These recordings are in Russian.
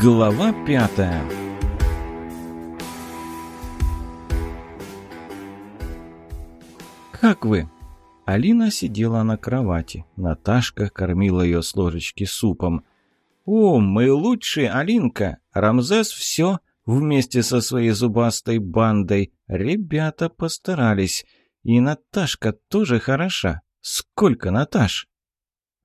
Глава пятая «Как вы?» Алина сидела на кровати. Наташка кормила ее с ложечки супом. «О, мы лучшие, Алинка! Рамзес все вместе со своей зубастой бандой. Ребята постарались. И Наташка тоже хороша. Сколько Наташ?»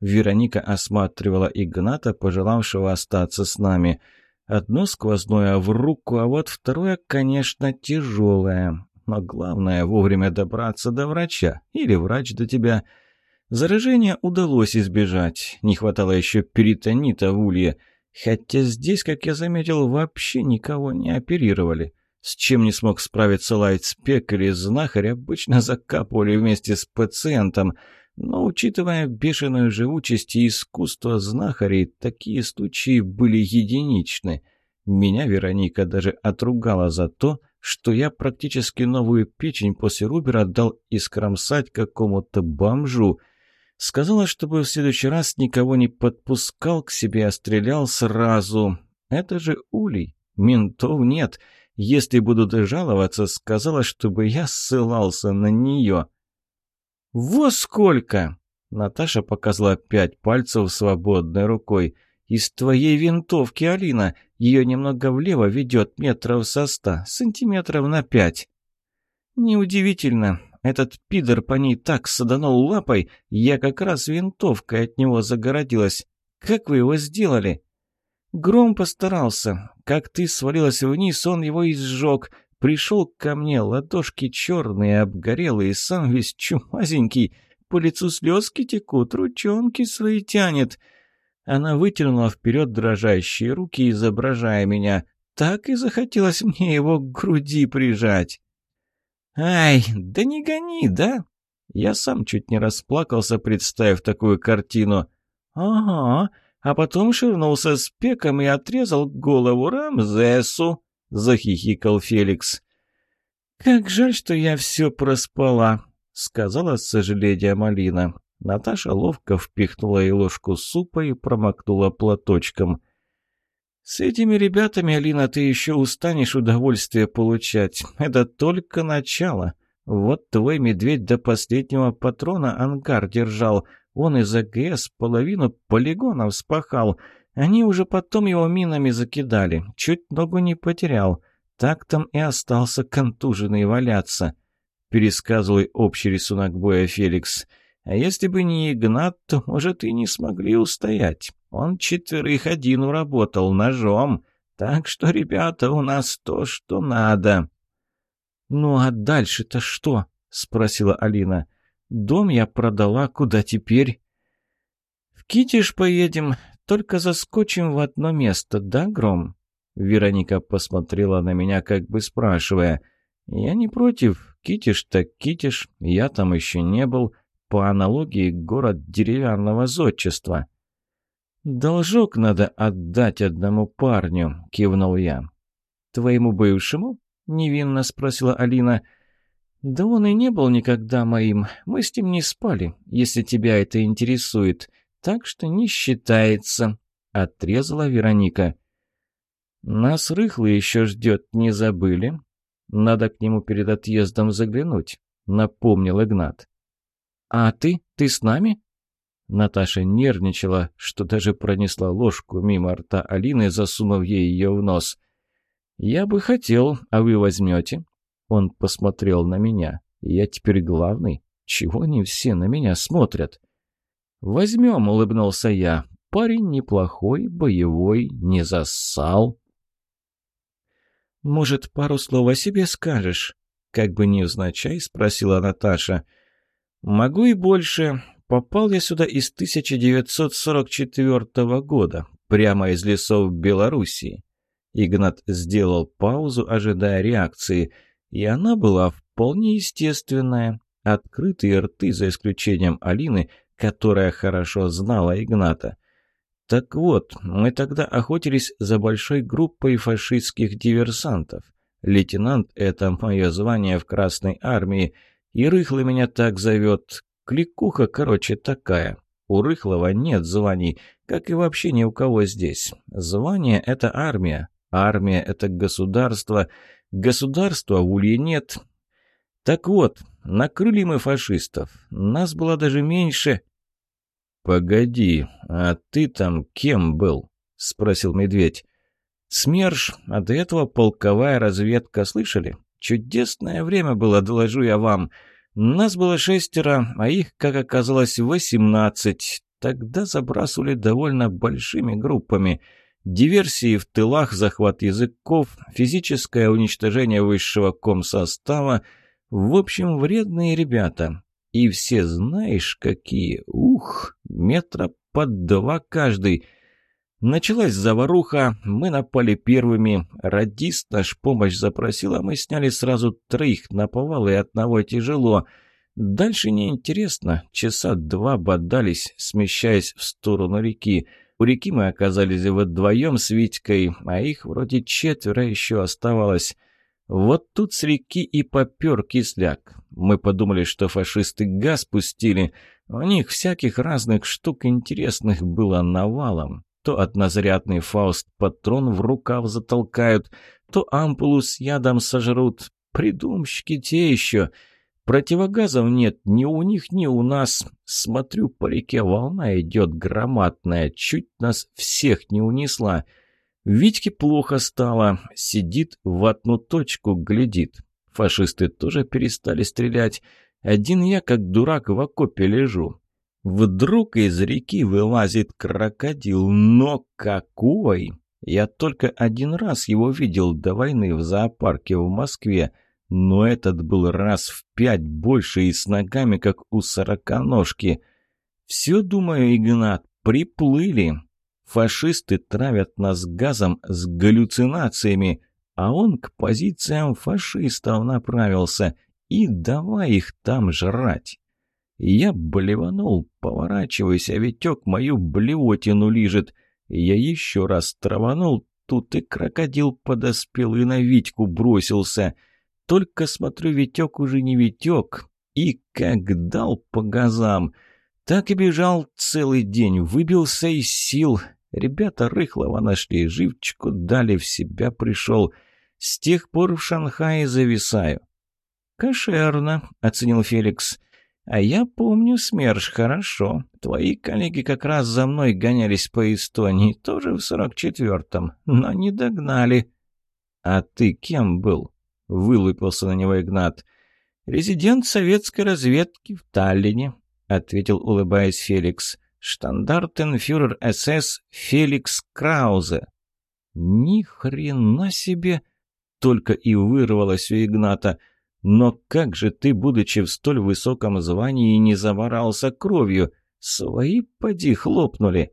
Вероника осматривала Игната, пожелавшего остаться с нами. Одно сквозное в руку, а вот второе, конечно, тяжелое. Но главное вовремя добраться до врача. Или врач до тебя. Заражения удалось избежать. Не хватало еще перитонита в улье. Хотя здесь, как я заметил, вообще никого не оперировали. С чем не смог справиться лайтспек или знахарь, обычно закапывали вместе с пациентом – но, учитывая бешеную живучесть и искусство знахарей, такие случаи были единичны. Меня Вероника даже отругала за то, что я практически новую печень после Рубера дал искромсать какому-то бомжу. Сказала, чтобы в следующий раз никого не подпускал к себе, а стрелял сразу. Это же улей. Ментов нет. Если будут жаловаться, сказала, чтобы я ссылался на нее. «Во сколько!» Наташа показала пять пальцев свободной рукой. «Из твоей винтовки, Алина. Ее немного влево ведет метров со ста, сантиметров на пять». «Неудивительно. Этот пидор по ней так саданул лапой, я как раз винтовкой от него загородилась. Как вы его сделали?» «Гром постарался. Как ты свалилась вниз, он его изжег. Пришел ко мне, ладошки черные, обгорелые, сам весь чумазенький, по лицу слезки текут, ручонки свои тянет. Она вытянула вперед дрожащие руки, изображая меня. Так и захотелось мне его к груди прижать. «Ай, да не гони, да?» Я сам чуть не расплакался, представив такую картину. «Ага, а потом ширнулся с пеком и отрезал голову Рамзесу». — захихикал Феликс. «Как жаль, что я все проспала», — сказала с сожалением Алина. Наташа ловко впихнула ей ложку супа и промокнула платочком. «С этими ребятами, Алина, ты еще устанешь удовольствие получать. Это только начало. Вот твой медведь до последнего патрона ангар держал. Он из АГС половину полигона вспахал. Они уже потом его минами закидали. Чуть ногу не потерял. Так там и остался контуженный валяться. Пересказывай общий рисунок боя Феликс. А если бы не Игнат, то, может, и не смогли устоять. Он четверых один уработал ножом. Так что, ребята, у нас то, что надо. «Ну а дальше-то что?» — спросила Алина. «Дом я продала, куда теперь?» «В Китиш поедем. Только заскочим в одно место, да, Гром?» Вероника посмотрела на меня, как бы спрашивая. «Я не против. Китиш так китиш. Я там еще не был. По аналогии, город деревянного зодчества». «Должок надо отдать одному парню», — кивнул я. «Твоему бывшему?» — невинно спросила Алина. «Да он и не был никогда моим. Мы с ним не спали, если тебя это интересует так что не считается», — отрезала Вероника. «Нас рыхлый еще ждет, не забыли? Надо к нему перед отъездом заглянуть», — напомнил Игнат. «А ты? Ты с нами?» Наташа нервничала, что даже пронесла ложку мимо рта Алины, засунув ей ее в нос. «Я бы хотел, а вы возьмете?» Он посмотрел на меня. «Я теперь главный. Чего они все на меня смотрят?» «Возьмем», — улыбнулся я. «Парень неплохой, боевой, не зассал». «Может, пару слов о себе скажешь?» Как бы невзначай, спросила Наташа. «Могу и больше. Попал я сюда из 1944 года, прямо из лесов Белоруссии». Игнат сделал паузу, ожидая реакции, и она была вполне естественная. Открытые рты, за исключением Алины, которая хорошо знала Игната. Так вот, мы тогда охотились за большой группой фашистских диверсантов. Лейтенант — это мое звание в Красной Армии, и Рыхлый меня так зовет. Кликуха, короче, такая. У Рыхлого нет званий, как и вообще ни у кого здесь. Звание — это армия, армия — это государство, государства в Улье нет. Так вот, накрыли мы фашистов, нас было даже меньше... «Погоди, а ты там кем был?» — спросил медведь. «СМЕРШ, а до этого полковая разведка, слышали? Чудесное время было, доложу я вам. Нас было шестеро, а их, как оказалось, восемнадцать. Тогда забрасывали довольно большими группами. Диверсии в тылах, захват языков, физическое уничтожение высшего комсостава. В общем, вредные ребята. И все знаешь какие. Ух, метра под два каждый. Началась заваруха, мы напали первыми. Радист наш помощь запросил, а мы сняли сразу троих на повал и одного тяжело. Дальше неинтересно. Часа два бодались, смещаясь в сторону реки. У реки мы оказались вдвоем с Витькой, а их вроде четверо еще оставалось. Вот тут с реки и попер кисляк. Мы подумали, что фашисты газ пустили. У них всяких разных штук интересных было навалом. То однозарядный фауст-патрон в рукав затолкают, то ампулу с ядом сожрут. Придумщики те еще. Противогазов нет ни у них, ни у нас. Смотрю, по реке волна идет громадная, чуть нас всех не унесла. Витьке плохо стало, сидит в одну точку, глядит. Фашисты тоже перестали стрелять. Один я, как дурак, в окопе лежу. Вдруг из реки вылазит крокодил, но какой! Я только один раз его видел до войны в зоопарке в Москве, но этот был раз в пять больше и с ногами, как у сороконожки. Все, думаю, Игнат, приплыли. Фашисты травят нас газом с галлюцинациями, а он к позициям фашистов направился, и давай их там жрать. Я блеванул, поворачиваюсь, а Витек мою блевотину лижет. Я еще раз траванул, тут и крокодил подоспел и на Витьку бросился. Только смотрю, Витек уже не Витек, и как дал по газам. Так и бежал целый день, выбился из сил. Ребята рыхлого нашли, живчику дали, в себя пришел. С тех пор в Шанхае зависаю. «Кошерно», — оценил Феликс. А я помню СМЕРШ хорошо. Твои коллеги как раз за мной гонялись по Эстонии, тоже в сорок четвертом, но не догнали. А ты кем был? Вылупился на него Игнат. Резидент советской разведки в Таллине, ответил, улыбаясь Феликс. Штандартенфюрер СС Феликс Краузе. Ни хрена себе! Только и вырвалось у Игната — но как же ты, будучи в столь высоком звании, не заморался кровью? Свои поди хлопнули.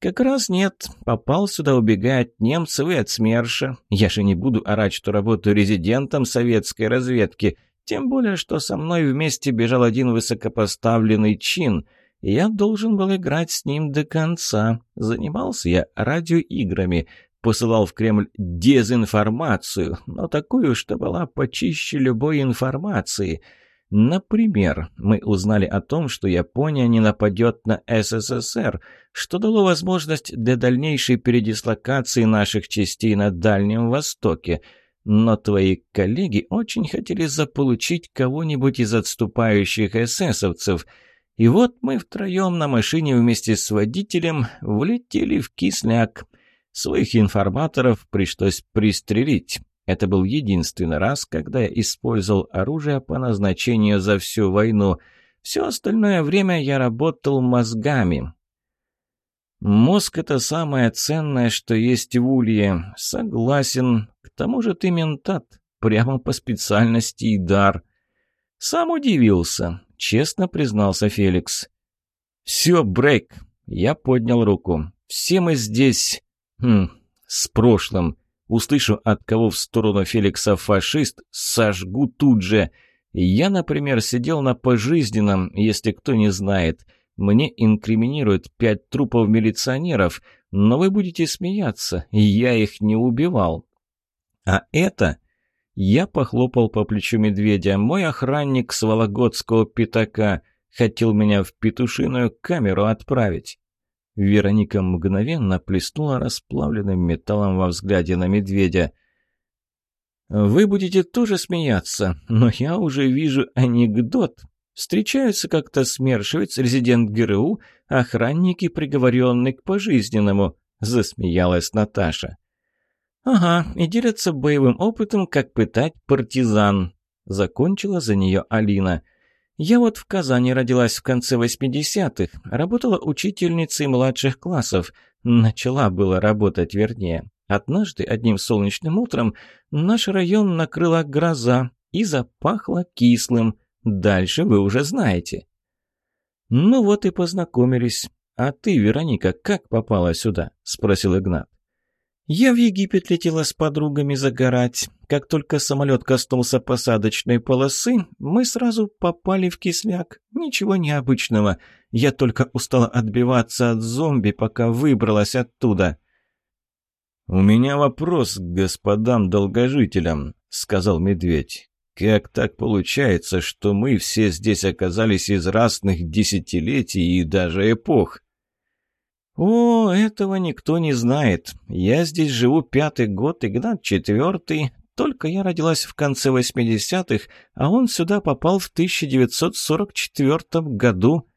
Как раз нет. Попал сюда, убегая от немцев и от СМЕРШа. Я же не буду орать, что работаю резидентом советской разведки. Тем более, что со мной вместе бежал один высокопоставленный чин. Я должен был играть с ним до конца. Занимался я радиоиграми посылал в Кремль дезинформацию, но такую, что была почище любой информации. Например, мы узнали о том, что Япония не нападет на СССР, что дало возможность для дальнейшей передислокации наших частей на Дальнем Востоке. Но твои коллеги очень хотели заполучить кого-нибудь из отступающих эсэсовцев – и вот мы втроем на машине вместе с водителем влетели в кисляк. Своих информаторов пришлось пристрелить. Это был единственный раз, когда я использовал оружие по назначению за всю войну. Все остальное время я работал мозгами. Мозг — это самое ценное, что есть в Улье. Согласен. К тому же ты ментат. Прямо по специальности и дар. Сам удивился. Честно признался Феликс. «Все, брейк!» Я поднял руку. «Все мы здесь Хм, с прошлым. Услышу, от кого в сторону Феликса фашист, сожгу тут же. Я, например, сидел на пожизненном, если кто не знает. Мне инкриминируют пять трупов милиционеров, но вы будете смеяться, я их не убивал. А это... Я похлопал по плечу медведя. Мой охранник с Вологодского пятака хотел меня в петушиную камеру отправить. Вероника мгновенно плеснула расплавленным металлом во взгляде на медведя. «Вы будете тоже смеяться, но я уже вижу анекдот. Встречаются как-то смершивец, резидент ГРУ, охранники, приговоренный к пожизненному», — засмеялась Наташа. «Ага, и делятся боевым опытом, как пытать партизан», — закончила за нее Алина. «Я вот в Казани родилась в конце 80-х, работала учительницей младших классов. Начала было работать, вернее. Однажды, одним солнечным утром, наш район накрыла гроза и запахло кислым. Дальше вы уже знаете». «Ну вот и познакомились. А ты, Вероника, как попала сюда?» — спросил Игнат. Я в Египет летела с подругами загорать. Как только самолет коснулся посадочной полосы, мы сразу попали в кисляк. Ничего необычного. Я только устала отбиваться от зомби, пока выбралась оттуда. «У меня вопрос к господам долгожителям», — сказал медведь. «Как так получается, что мы все здесь оказались из разных десятилетий и даже эпох?» «О, этого никто не знает. Я здесь живу пятый год, Игнат четвертый. Только я родилась в конце 80-х, а он сюда попал в 1944 году».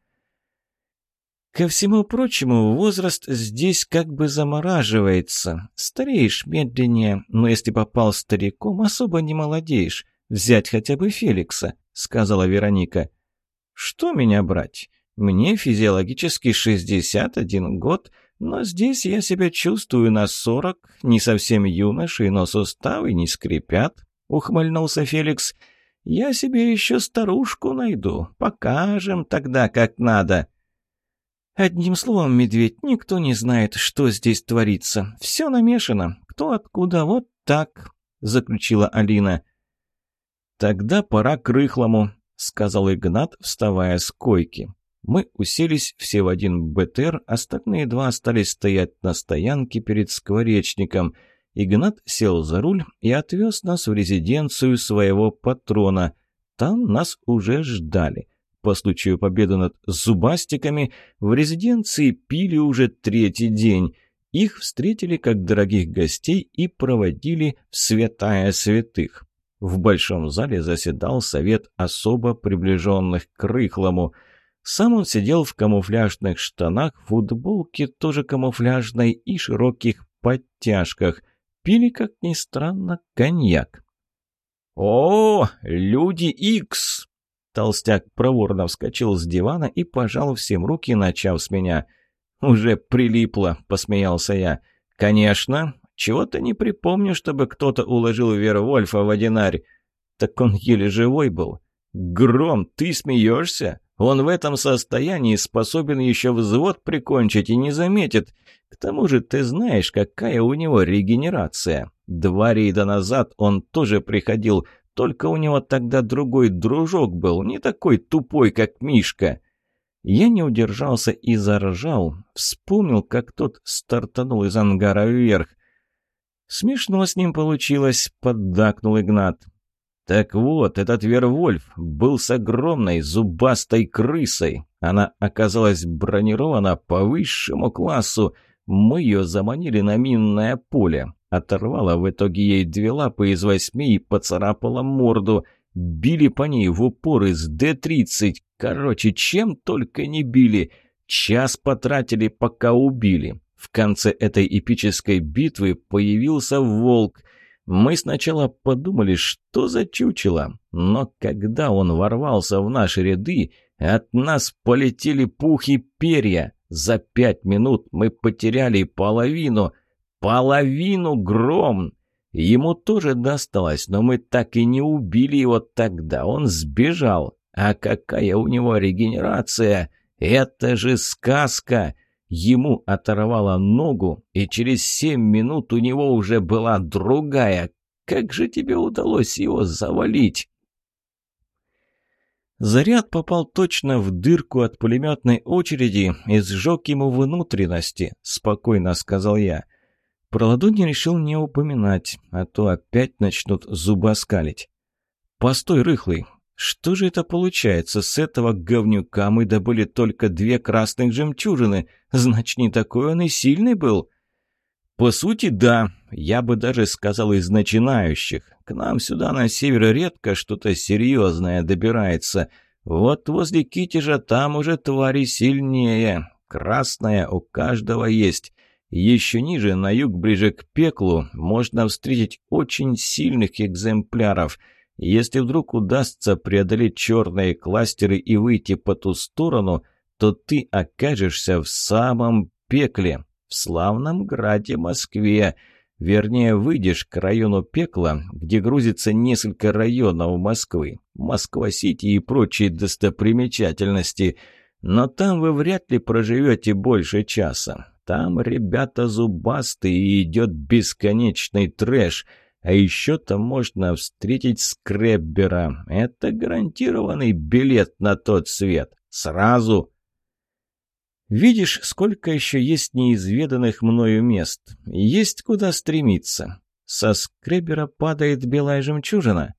Ко всему прочему, возраст здесь как бы замораживается. Стареешь медленнее, но если попал стариком, особо не молодеешь. Взять хотя бы Феликса, сказала Вероника. Что меня брать? Мне физиологически 61 год, но здесь я себя чувствую на 40, не совсем юношей, но суставы не скрипят», — ухмыльнулся Феликс. «Я себе еще старушку найду. Покажем тогда, как надо». Одним словом, медведь, никто не знает, что здесь творится. Все намешано. Кто откуда, вот так, — заключила Алина. «Тогда пора к рыхлому», — сказал Игнат, вставая с койки. Мы уселись все в один БТР, остальные два остались стоять на стоянке перед скворечником. Игнат сел за руль и отвез нас в резиденцию своего патрона. Там нас уже ждали. По случаю победы над зубастиками в резиденции пили уже третий день. Их встретили как дорогих гостей и проводили в святая святых. В большом зале заседал совет особо приближенных к Рыхлому – сам он сидел в камуфляжных штанах, футболке тоже камуфляжной и широких подтяжках. Пили, как ни странно, коньяк. «О, люди Икс!» Толстяк проворно вскочил с дивана и пожал всем руки, начав с меня. «Уже прилипло», — посмеялся я. «Конечно. Чего-то не припомню, чтобы кто-то уложил Вервольфа в одинарь. Так он еле живой был. Гром, ты смеешься? Он в этом состоянии способен еще взвод прикончить и не заметит. К тому же ты знаешь, какая у него регенерация. Два рейда назад он тоже приходил, только у него тогда другой дружок был, не такой тупой, как Мишка. Я не удержался и заржал. Вспомнил, как тот стартанул из ангара вверх. «Смешно с ним получилось», — поддакнул Игнат. Так вот, этот Вервольф был с огромной зубастой крысой. Она оказалась бронирована по высшему классу. Мы ее заманили на минное поле. Оторвала в итоге ей две лапы из восьми и поцарапала морду. Били по ней в упор из Д-30. Короче, чем только не били. Час потратили, пока убили. В конце этой эпической битвы появился волк — мы сначала подумали, что за чучело, но когда он ворвался в наши ряды, от нас полетели пух и перья. За пять минут мы потеряли половину. Половину гром! Ему тоже досталось, но мы так и не убили его тогда. Он сбежал. А какая у него регенерация! Это же сказка! Ему оторвало ногу, и через семь минут у него уже была другая. Как же тебе удалось его завалить?» Заряд попал точно в дырку от пулеметной очереди и сжег ему внутренности, спокойно сказал я. Про ладони решил не упоминать, а то опять начнут зубоскалить. «Постой, рыхлый, Что же это получается? С этого говнюка мы добыли только две красных жемчужины. Значит, не такой он и сильный был?» «По сути, да. Я бы даже сказал из начинающих. К нам сюда на север редко что-то серьезное добирается. Вот возле Китежа там уже твари сильнее. Красная у каждого есть. Еще ниже, на юг, ближе к пеклу, можно встретить очень сильных экземпляров – если вдруг удастся преодолеть черные кластеры и выйти по ту сторону, то ты окажешься в самом пекле, в славном граде Москве. Вернее, выйдешь к району пекла, где грузится несколько районов Москвы, Москва-Сити и прочие достопримечательности. Но там вы вряд ли проживете больше часа. Там ребята зубастые и идет бесконечный трэш – а еще там можно встретить скреббера. Это гарантированный билет на тот свет. Сразу. Видишь, сколько еще есть неизведанных мною мест. Есть куда стремиться. Со скреббера падает белая жемчужина.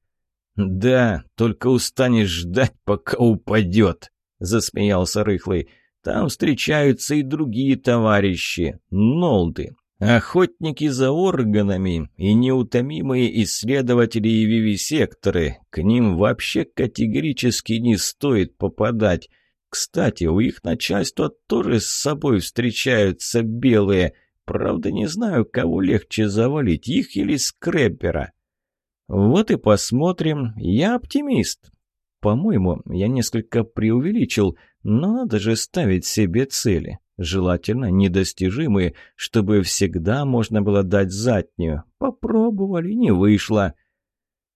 «Да, только устанешь ждать, пока упадет», — засмеялся Рыхлый. «Там встречаются и другие товарищи, нолды, Охотники за органами и неутомимые исследователи и вивисекторы. К ним вообще категорически не стоит попадать. Кстати, у их начальства тоже с собой встречаются белые. Правда, не знаю, кого легче завалить, их или скреппера. Вот и посмотрим. Я оптимист. По-моему, я несколько преувеличил, но надо же ставить себе цели желательно недостижимые, чтобы всегда можно было дать заднюю. Попробовали, не вышло.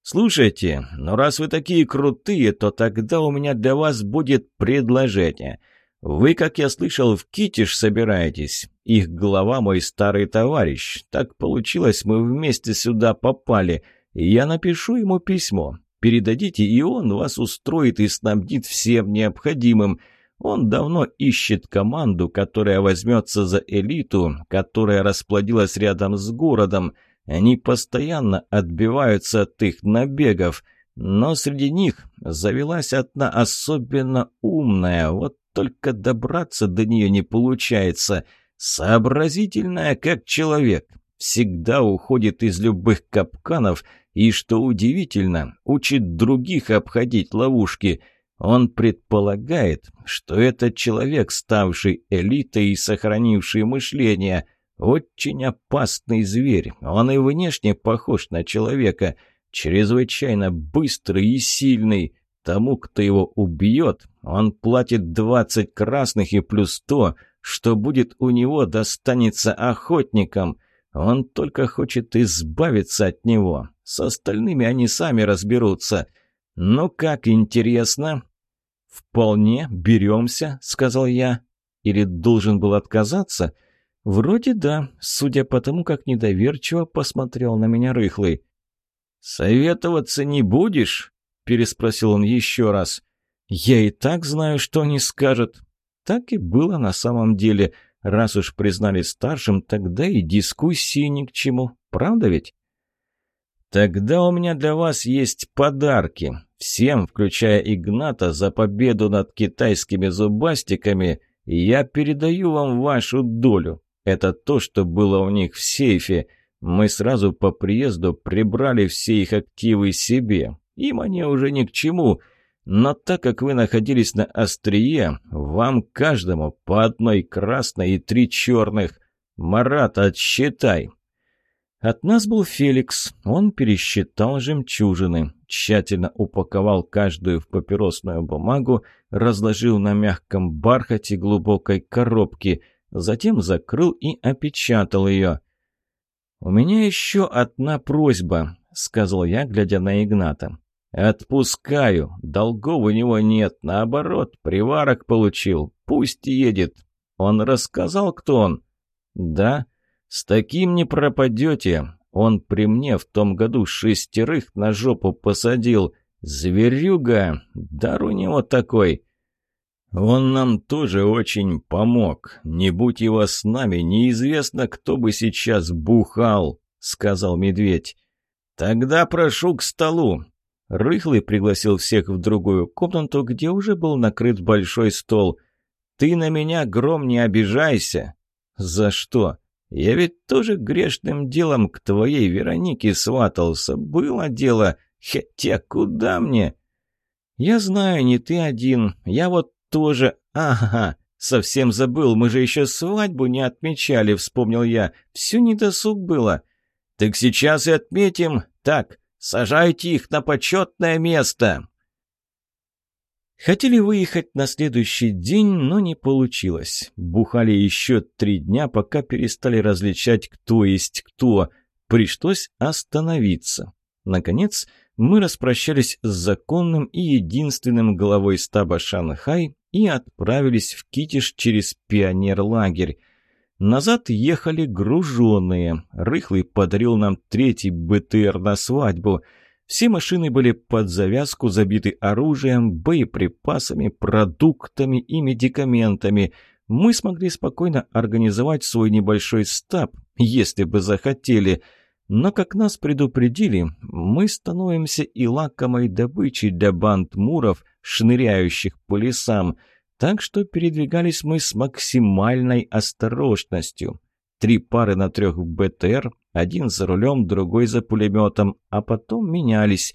«Слушайте, ну раз вы такие крутые, то тогда у меня для вас будет предложение. Вы, как я слышал, в Китиш собираетесь. Их глава мой старый товарищ. Так получилось, мы вместе сюда попали. Я напишу ему письмо. Передадите, и он вас устроит и снабдит всем необходимым». Он давно ищет команду, которая возьмется за элиту, которая расплодилась рядом с городом. Они постоянно отбиваются от их набегов, но среди них завелась одна особенно умная, вот только добраться до нее не получается. Сообразительная, как человек, всегда уходит из любых капканов и, что удивительно, учит других обходить ловушки – он предполагает, что этот человек, ставший элитой и сохранивший мышление, очень опасный зверь. Он и внешне похож на человека, чрезвычайно быстрый и сильный. Тому, кто его убьет, он платит двадцать красных и плюс то, что будет у него, достанется охотникам. Он только хочет избавиться от него. С остальными они сами разберутся. «Ну как, интересно?» «Вполне, беремся», — сказал я. «Или должен был отказаться?» «Вроде да, судя по тому, как недоверчиво посмотрел на меня рыхлый». «Советоваться не будешь?» — переспросил он еще раз. «Я и так знаю, что они скажут». Так и было на самом деле. Раз уж признали старшим, тогда и дискуссии ни к чему. Правда ведь? «Тогда у меня для вас есть подарки. Всем, включая Игната, за победу над китайскими зубастиками, я передаю вам вашу долю. Это то, что было у них в сейфе. Мы сразу по приезду прибрали все их активы себе. Им они уже ни к чему. Но так как вы находились на острие, вам каждому по одной красной и три черных. Марат, отсчитай. От нас был Феликс. Он пересчитал жемчужины, тщательно упаковал каждую в папиросную бумагу, разложил на мягком бархате глубокой коробки, затем закрыл и опечатал ее. «У меня еще одна просьба», — сказал я, глядя на Игната. «Отпускаю. Долгов у него нет. Наоборот, приварок получил. Пусть едет. Он рассказал, кто он?» «Да». «С таким не пропадете. Он при мне в том году шестерых на жопу посадил. Зверюга, дар у него такой». «Он нам тоже очень помог. Не будь его с нами, неизвестно, кто бы сейчас бухал», — сказал медведь. «Тогда прошу к столу». Рыхлый пригласил всех в другую комнату, где уже был накрыт большой стол. «Ты на меня, Гром, не обижайся!» «За что?» «Я ведь тоже грешным делом к твоей Веронике сватался. Было дело. Хотя куда мне?» «Я знаю, не ты один. Я вот тоже... Ага, совсем забыл. Мы же еще свадьбу не отмечали», — вспомнил я. «Все недосуг было». «Так сейчас и отметим. Так, сажайте их на почетное место». Хотели выехать на следующий день, но не получилось. Бухали еще три дня, пока перестали различать, кто есть кто. Пришлось остановиться. Наконец, мы распрощались с законным и единственным главой стаба Шанхай и отправились в Китиш через пионерлагерь. Назад ехали груженные. Рыхлый подарил нам третий БТР на свадьбу — все машины были под завязку забиты оружием, боеприпасами, продуктами и медикаментами. Мы смогли спокойно организовать свой небольшой стаб, если бы захотели. Но, как нас предупредили, мы становимся и лакомой добычей для банд муров, шныряющих по лесам. Так что передвигались мы с максимальной осторожностью. Три пары на трех БТР, один за рулем, другой за пулеметом, а потом менялись.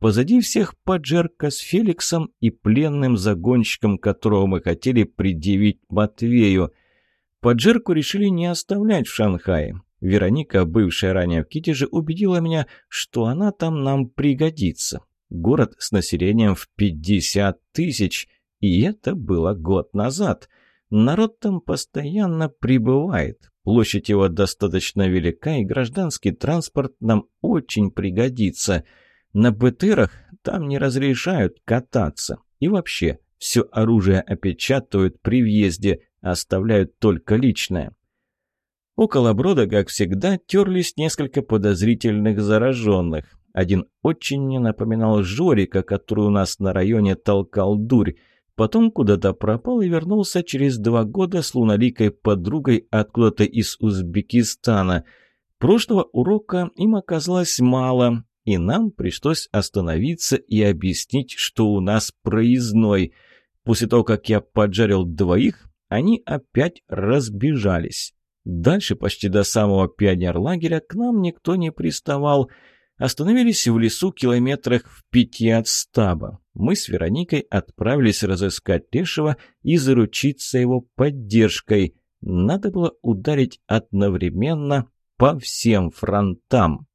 Позади всех поджерка с Феликсом и пленным загонщиком, которого мы хотели предъявить Матвею. Поджерку решили не оставлять в Шанхае. Вероника, бывшая ранее в Китеже, убедила меня, что она там нам пригодится. Город с населением в 50 тысяч, и это было год назад. Народ там постоянно прибывает, Площадь его достаточно велика, и гражданский транспорт нам очень пригодится. На БТРах там не разрешают кататься. И вообще, все оружие опечатывают при въезде, оставляют только личное. Около брода, как всегда, терлись несколько подозрительных зараженных. Один очень мне напоминал Жорика, который у нас на районе толкал дурь. Потом куда-то пропал и вернулся через два года с луналикой подругой откуда-то из Узбекистана. Прошлого урока им оказалось мало, и нам пришлось остановиться и объяснить, что у нас проездной. После того, как я поджарил двоих, они опять разбежались. Дальше, почти до самого пионерлагеря, к нам никто не приставал – Остановились в лесу километрах в пяти от стаба. Мы с Вероникой отправились разыскать Лешего и заручиться его поддержкой. Надо было ударить одновременно по всем фронтам.